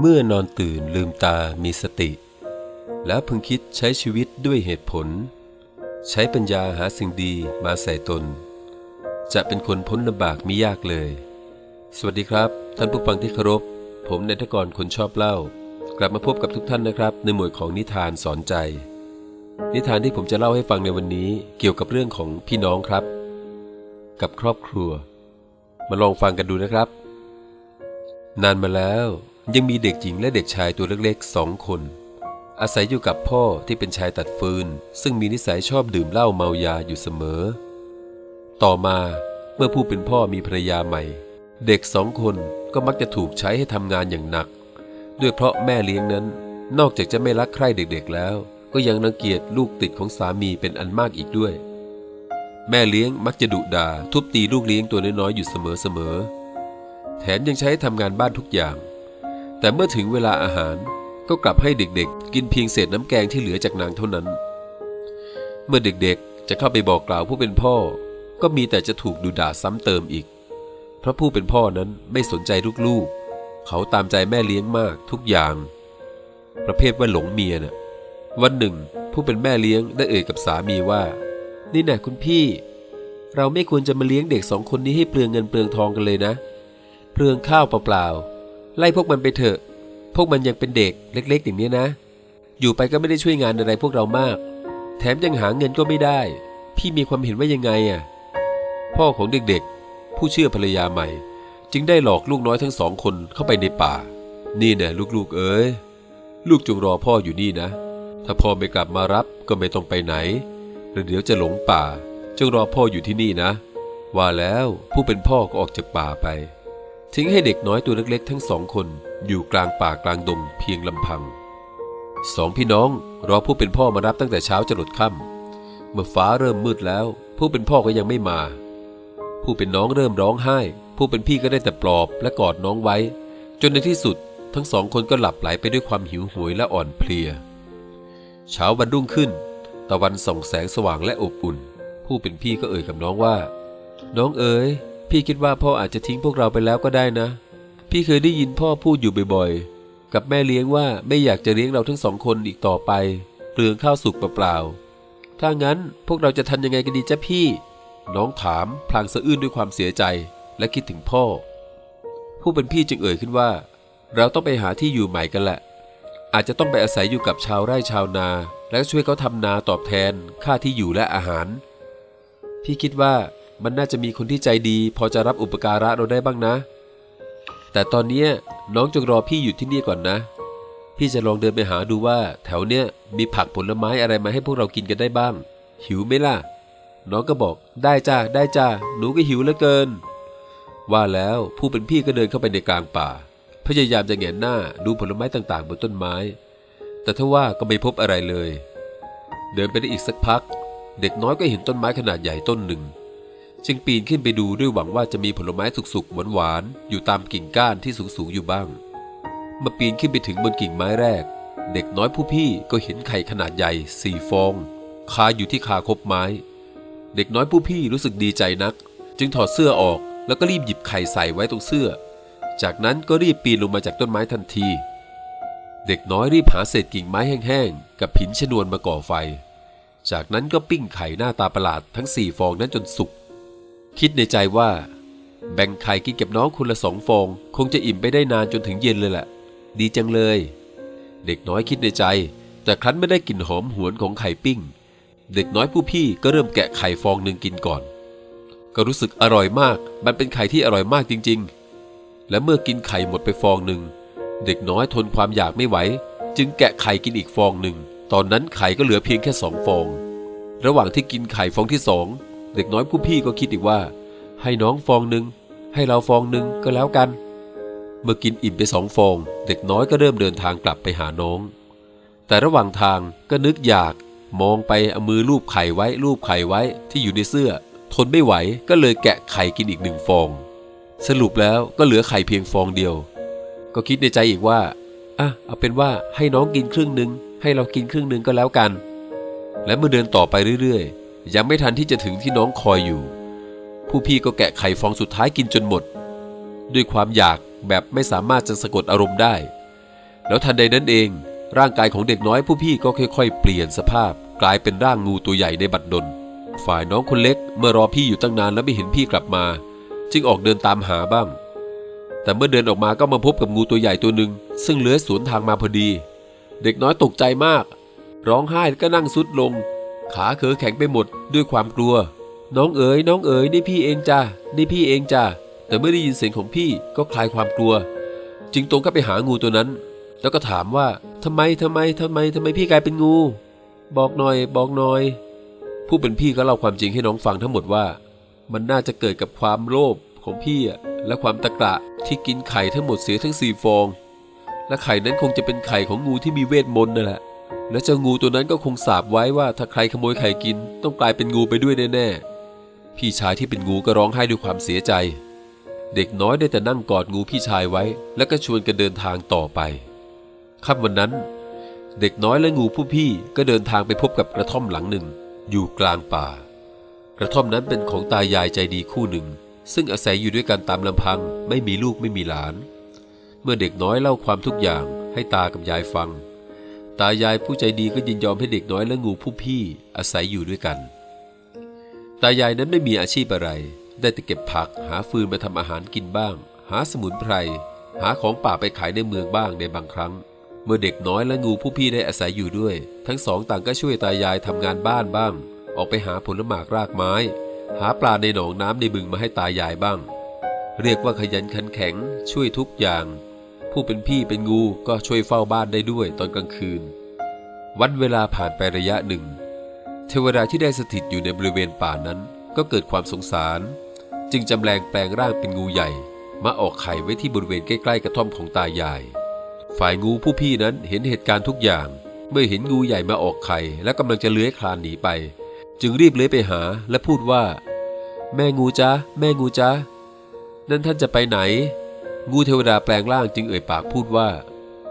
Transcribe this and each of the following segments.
เมื่อนอนตื่นลืมตามีสติ แล้วพึงคิดใช้ชีวิตด้วยเหตุผล ใช้ปัญญาหาสิ่งดีมาใส่ตน จะเป็นคนพ้นลำบากมิยากเลย สวัสดีครับ ท่านผู้ฟังที่เคารพ ผมนายทกรคนชอบเล่า กลับมาพบกับทุกท่านนะครับ ในหมวดของนิทานสอนใจ นิทานที่ผมจะเล่าให้ฟังในวันนี้เกี่ยวกับเรื่องของพี่น้องครับ กับครอบครัว มาลองฟังกันดูนะครับ นานมาแล้ว ยังมีเด็กหญิงและเด็กชายตัวเล็กๆสองคน อาศัยอยู่กับพ่อที่เป็นชายตัดฟืน ซึ่งมีนิสัยชอบดื่มเหล้าเมายาอยู่เสมอ ต่อมาเมื่อผู้เป็นพ่อมีภรรยาใหม่ เด็กสองคนก็มักจะถูกใช้ให้ทำงานอย่างหนัก ด้วยเพราะแม่เลี้ยงนั้น นอกจากจะไม่รักใคร่เด็กๆแล้ว ก็ยังรังเกียจลูกติดของสามีเป็นอันมากอีกด้วย แม่เลี้ยงมักจะดุด่าทุบตีลูกเลี้ยงตัวน้อยๆอยู่เสมอๆแถมยังใช้ทำงานบ้านทุกอย่าง แต่เมื่อถึงเวลาอาหารก็กลับให้เด็กๆ กินเพียงเศษน้ำแกงที่เหลือจากนางเท่านั้น เมื่อเด็กๆ จะเข้าไปบอกกล่าวผู้เป็นพ่อ ก็มีแต่จะถูกดุด่าซ้ำเติมอีก เพราะผู้เป็นพ่อนั้นไม่สนใจลูกๆ เขาตามใจแม่เลี้ยงมากทุกอย่าง ประเภทว่าหลงเมียน่ะวันหนึ่ง ผู้เป็นแม่เลี้ยงได้เอ่ยกับสามีว่า นี่นะคุณพี่ เราไม่ควรจะมาเลี้ยงเด็กสองคนนี้ให้เปลืองเงินเปลืองทองกันเลยนะ เปลืองข้าวเปล่าๆ ไล่พวกมันไปเถอะ พวกมันยังเป็นเด็กเล็ก ๆ อย่างนี้นะ อยู่ไปก็ไม่ได้ช่วยงานอะไรพวกเรามาก แถมยังหาเงินก็ไม่ได้ พี่มีความเห็นว่ายังไงอะ พ่อของเด็กๆ ผู้เชื่อภรรยาใหม่ จึงได้หลอกลูกน้อยทั้งสองคนเข้าไปในป่า นี่นะลูกๆ เอ้ย ลูกจงรอพ่ออยู่นี่นะ ถ้าพ่อไม่กลับมารับก็ไม่ต้องไปไหนแล้วเดี๋ยวจะหลงป่า จงรอพ่ออยู่ที่นี่นะ ว่าแล้วผู้เป็นพ่อก็ออกจากป่าไป ทิ้งให้เด็กน้อยตัวเล็กๆ ทั้งสองคนอยู่กลางป่ากลางดงเพียงลำพัง สองพี่น้องรอผู้เป็นพ่อมารับตั้งแต่เช้าจะหลดค่ำเมื่อฟ้าเริ่มมืดแล้ว ผู้เป็นพ่อก็ยังไม่มา ผู้เป็นน้องเริ่มร้องไห้ ผู้เป็นพี่ก็ได้แต่ปลอบและกอดน้องไว้ จนในที่สุด ทั้งสองคนก็หลับไหลไปด้วยความหิวโหยและอ่อนเพลีย เช้าวันรุ่งขึ้น ตะวันส่องแสงสว่างและอบอุ่น ผู้เป็นพี่ก็เอ่ยกับน้องว่า น้องเอ๋ย พี่คิดว่าพ่ออาจจะทิ้งพวกเราไปแล้วก็ได้นะ พี่เคยได้ยินพ่อพูดอยู่บ่อยๆ กับแม่เลี้ยงว่าไม่อยากจะเลี้ยงเราทั้งสองคนอีกต่อไป เปลืองข้าวสุกเปล่าๆ ถ้างั้นพวกเราจะทำยังไงกันดีจ๊ะพี่ น้องถามพลางสะอื้นด้วยความเสียใจและคิดถึงพ่อ ผู้เป็นพี่จึงเอ่ยขึ้นว่า เราต้องไปหาที่อยู่ใหม่กันแหละ อาจจะต้องไปอาศัยอยู่กับชาวไร่ชาวนา และช่วยเขาทำนาตอบแทนค่าที่อยู่และอาหาร พี่คิดว่า มันน่าจะมีคนที่ใจดี พอจะรับอุปการะเราได้บ้างนะ แต่ตอนนี้น้องจงรอพี่อยู่ที่นี่ก่อนนะ พี่จะลองเดินไปหาดูว่า แถวเนี้ยมีผักผลไม้อะไรมาให้พวกเรากินกันได้บ้าง หิวไหมล่ะ น้องก็บอกได้จ้าได้จ้าหนูก็หิวเหลือเกิน ว่าแล้วผู้เป็นพี่ก็เดินเข้าไปในกลางป่า พยายามจะแงนหน้าดูผลไม้ต่างๆ บนต้นไม้ แต่ทว่าก็ไม่พบอะไรเลย เดินไปได้อีกสักพัก เด็กน้อยก็เห็นต้นไม้ขนาดใหญ่ต้นหนึ่ง จึงปีนขึ้นไปดูด้วยหวังว่าจะมีผลไม้สุกๆหวานๆอยู่ตามกิ่งก้านที่สูงๆอยู่บ้างเมื่อปีนขึ้นไปถึงบนกิ่งไม้แรก เด็กน้อยผู้พี่ก็เห็นไข่ขนาดใหญ่สี่ฟองคาอยู่ที่คาคบไม้ เด็กน้อยผู้พี่รู้สึกดีใจนัก จึงถอดเสื้อออกแล้วก็รีบหยิบไข่ใส่ไว้ตรงเสื้อ จากนั้นก็รีบปีนลงมาจากต้นไม้ทันที เด็กน้อยรีบหาเศษกิ่งไม้แห้งๆกับผินชนวนมาก่อไฟ จากนั้นก็ปิ้งไข่หน้าตาประหลาดทั้งสี่ฟองนั้นจนสุก คิดในใจว่า แบ่งไข่กินกับน้องคนละสองฟองคงจะอิ่มไปได้นานจนถึงเย็นเลยแหละดีจังเลย เด็กน้อยคิดในใจ แต่ครั้นไม่ได้กลิ่นหอมหวนของไข่ปิ้ง เด็กน้อยผู้พี่ก็เริ่มแกะไข่ฟองหนึ่งกินก่อน ก็รู้สึกอร่อยมาก มันเป็นไข่ที่อร่อยมากจริง ๆ และเมื่อกินไข่หมดไปฟองหนึ่งเด็กน้อยทนความอยากไม่ไหว จึงแกะไข่กินอีกฟองหนึ่ง ตอนนั้นไข่ก็เหลือเพียงแค่สองฟอง ระหว่างที่กินไข่ฟองที่สอง เด็กน้อยผู้พี่ก็คิดอีกว่า ให้น้องฟองหนึ่งให้เราฟองหนึ่งก็แล้วกัน เมื่อกินอิ่มไปสองฟอง เด็กน้อยก็เริ่มเดินทางกลับไปหาน้อง แต่ระหว่างทางก็นึกอยากมองไปเอามือลูบไข่ไว้ลูบไข่ไว้ที่อยู่ในเสื้อ ทนไม่ไหวก็เลยแกะไข่กินอีกหนึ่งฟอง สรุปแล้วก็เหลือไข่เพียงฟองเดียว ก็คิดในใจอีกว่าอะเอาเป็นว่าให้น้องกินครึ่งหนึ่งให้เรากินครึ่งหนึ่งก็แล้วกัน และเมื่อเดินต่อไปเรื่อยๆ ยังไม่ทันที่จะถึงที่น้องคอยอยู่ ผู้พี่ก็แกะไข่ฟองสุดท้ายกินจนหมด ด้วยความอยากแบบไม่สามารถจะสะกดอารมณ์ได้ แล้วทันใดนั้นเอง ร่างกายของเด็กน้อยผู้พี่ก็ค่อย ๆ เปลี่ยนสภาพกลายเป็นร่างงูตัวใหญ่ในบัดดล ฝ่ายน้องคนเล็กเมื่อรอพี่อยู่ตั้งนานแล้วไม่เห็นพี่กลับมา จึงออกเดินตามหาบ้าง แต่เมื่อเดินออกมาก็มาพบกับงูตัวใหญ่ตัวหนึ่งซึ่งเลื้อยสวนทางมาพอดี เด็กน้อยตกใจมาก ร้องไห้ก็นั่งซุดลง ขาเขอแข็งไปหมดด้วยความกลัว น้องเอ๋ยน้องเอ๋ยนี่พี่เองจ้านี่พี่เองจ้าแต่เมื่อได้ยินเสียงของพี่ก็คลายความกลัว จึงตรงก็ไปหางูตัวนั้น แล้วก็ถามว่าทำไมทำไมทำไมทำไมพี่กลายเป็นงู บอกหน่อย บอกหน่อย ผู้เป็นพี่ก็เล่าความจริงให้น้องฟังทั้งหมดว่า มันน่าจะเกิดกับความโลภของพี่และความตะกระที่กินไข่ทั้งหมดเสียทั้งสี่ฟอง และไข่นั้นคงจะเป็นไข่ของงูที่มีเวทมนต์นั่นแหละ และเจ้างูตัวนั้นก็คงสาบไว้ว่าถ้าใครขโมยไข่กิน ต้องกลายเป็นงูไปด้วยแน่ๆ พี่ชายที่เป็นงูก็ร้องไห้ด้วยความเสียใจ เด็กน้อยได้แต่นั่งกอดงูพี่ชายไว้ แล้วก็ชวนกันเดินทางต่อไปค่ำวันนั้น เด็กน้อยและงูผู้พี่ก็เดินทางไปพบกับกระท่อมหลังหนึ่ง อยู่กลางป่า กระท่อมนั้นเป็นของตายายใจดีคู่หนึ่ง ซึ่งอาศัยอยู่ด้วยกันตามลำพัง ไม่มีลูกไม่มีหลาน เมื่อเด็กน้อยเล่าความทุกอย่างให้ตากับยายฟัง ตายายผู้ใจดีก็ยินยอมให้เด็กน้อยและงูผู้พี่อาศัยอยู่ด้วยกัน ตายายนั้นไม่มีอาชีพอะไร ได้แต่เก็บผักหาฟืนมาทำอาหารกินบ้าง หาสมุนไพร หาของป่าไปขายในเมืองบ้างในบางครั้ง เมื่อเด็กน้อยและงูผู้พี่ได้อาศัยอยู่ด้วย ทั้งสองต่างก็ช่วยตายายทำงานบ้านบ้าง ออกไปหาผลหมากรากไม้ หาปลาในหนองน้ำในบึงมาให้ตายายบ้าง เรียกว่าขยันขันแข็ง ช่วยทุกอย่าง ผู้เป็นพี่เป็นงูก็ช่วยเฝ้าบ้านได้ด้วยตอนกลางคืน วันเวลาผ่านไประยะหนึ่ง เทวดาที่ได้สถิตอยู่ในบริเวณป่านั้นก็เกิดความสงสาร จึงจำแรงแปลงร่างเป็นงูใหญ่ มาออกไข่ไว้ที่บริเวณใกล้ๆกระท่อมของตายาย ฝ่ายงูผู้พี่นั้นเห็นเหตุการณ์ทุกอย่าง เมื่อเห็นงูใหญ่มาออกไข่และกำลังจะเลื้อยคลานหนีไป จึงรีบเลื้อยไปหาและพูดว่า แม่งูจ๊ะแม่งูจ๊ะนั่นท่านจะไปไหน งูเทวดาแปลงร่างจึงเอ่ยปากพูดว่า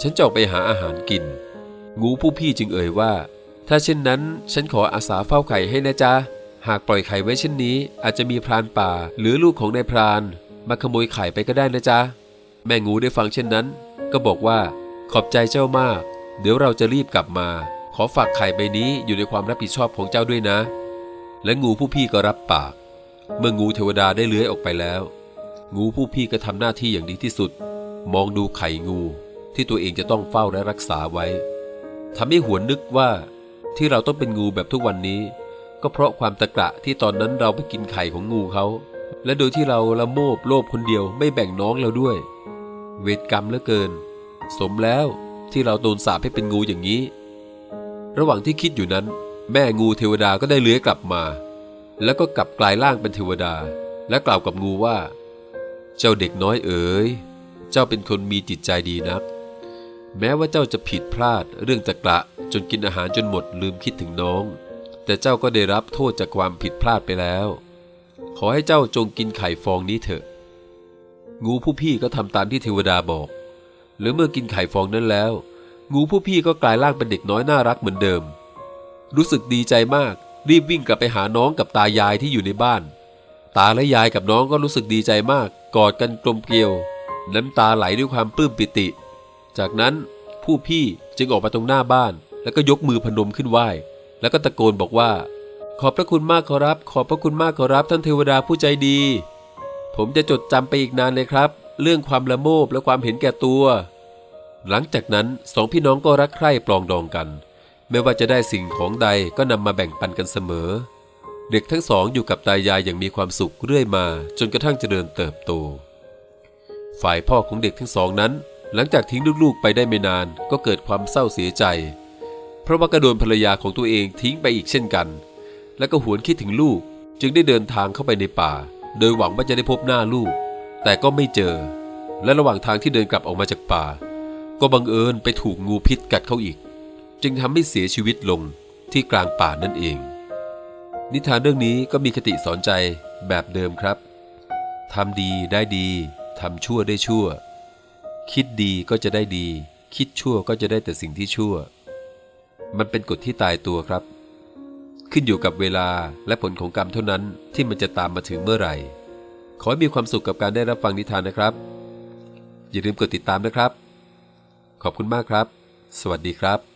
ฉันจะออกไปหาอาหารกิน งูผู้พี่จึงเอ่ยว่า ถ้าเช่นนั้นฉันขออาสาเฝ้าไข่ให้นะจ๊ะ หากปล่อยไข่ไว้เช่นนี้ อาจจะมีพรานป่า หรือลูกของนายพราน มาขโมยไข่ไปก็ได้นะจ๊ะ แม่งูได้ฟังเช่นนั้น ก็บอกว่า ขอบใจเจ้ามาก เดี๋ยวเราจะรีบกลับมา ขอฝากไข่ใบนี้อยู่ในความรับผิดชอบของเจ้าด้วยนะ และงูผู้พี่ก็รับปาก เมื่องูเทวดาได้เลื้อยออกไปแล้ว งูผู้พี่ก็ทำหน้าที่อย่างดีที่สุด มองดูไข่งูที่ตัวเองจะต้องเฝ้าและรักษาไว้ทำให้หวนนึกว่า ที่เราต้องเป็นงูแบบทุกวันนี้ ก็เพราะความตะกระที่ตอนนั้นเราไปกินไข่ของงูเขาและโดยที่เราละโมบโลภคนเดียวไม่แบ่งน้องเราด้วย เวรกรรมเหลือเกิน สมแล้วที่เราโดนสาปให้เป็นงูอย่างนี้ ระหว่างที่คิดอยู่นั้น แม่งูเทวดาก็ได้เลื้อยกลับมา แล้วก็กลับกลายร่างเป็นเทวดา และกล่าวกับงูว่า เจ้าเด็กน้อยเอ๋ย เจ้าเป็นคนมีจิตใจดีนัก แม้ว่าเจ้าจะผิดพลาดเรื่องตะกระจนกินอาหารจนหมดลืมคิดถึงน้อง แต่เจ้าก็ได้รับโทษจากความผิดพลาดไปแล้ว ขอให้เจ้าจงกินไข่ฟองนี้เถอะ งูผู้พี่ก็ทำตามที่เทวดาบอก หรือเมื่อกินไข่ฟองนั้นแล้ว งูผู้พี่ก็กลายร่างเป็นเด็กน้อยน่ารักเหมือนเดิม รู้สึกดีใจมากรีบวิ่งกลับไปหาน้องกับตายายที่อยู่ในบ้าน ตาและยายกับน้องก็รู้สึกดีใจมาก กอดกันกลมเกลียว น้ำตาไหลด้วยความปลื้มปิติ จากนั้นผู้พี่จึงออกมาตรงหน้าบ้าน แล้วก็ยกมือพนมขึ้นไหว้ แล้วก็ตะโกนบอกว่า ขอบพระคุณมากขอรับ ขอบพระคุณมากขอรับท่านเทวดาผู้ใจดี ผมจะจดจำไปอีกนานเลยครับ เรื่องความละโมบและความเห็นแก่ตัว หลังจากนั้นสองพี่น้องก็รักใคร่ปลองดองกัน ไม่ว่าจะได้สิ่งของใดก็นำมาแบ่งปันกันเสมอ เด็กทั้งสองอยู่กับตายายอย่างมีความสุขเรื่อยมาจนกระทั่งเจริญเติบโต ฝ่ายพ่อของเด็กทั้งสองนั้น หลังจากทิ้งลูกๆไปได้ไม่นานก็เกิดความเศร้าเสียใจ เพราะว่าก็โดนภรรยาของตัวเองทิ้งไปอีกเช่นกัน และก็หวนคิดถึงลูกจึงได้เดินทางเข้าไปในป่า โดยหวังว่าจะได้พบหน้าลูก แต่ก็ไม่เจอ และระหว่างทางที่เดินกลับออกมาจากป่า ก็บังเอิญไปถูกงูพิษกัดเข้าอีก จึงทำให้เสียชีวิตลงที่กลางป่านั่นเอง นิทานเรื่องนี้ก็มีคติสอนใจแบบเดิมครับทำดีได้ดีทำชั่วได้ชั่ว คิดดีก็จะได้ดี คิดชั่วก็จะได้แต่สิ่งที่ชั่ว มันเป็นกฎที่ตายตัวครับ ขึ้นอยู่กับเวลาและผลของกรรมเท่านั้นที่มันจะตามมาถึงเมื่อไหร่ ขอให้มีความสุขกับการได้รับฟังนิทานนะครับ อย่าลืมกดติดตามนะครับ ขอบคุณมากครับ สวัสดีครับ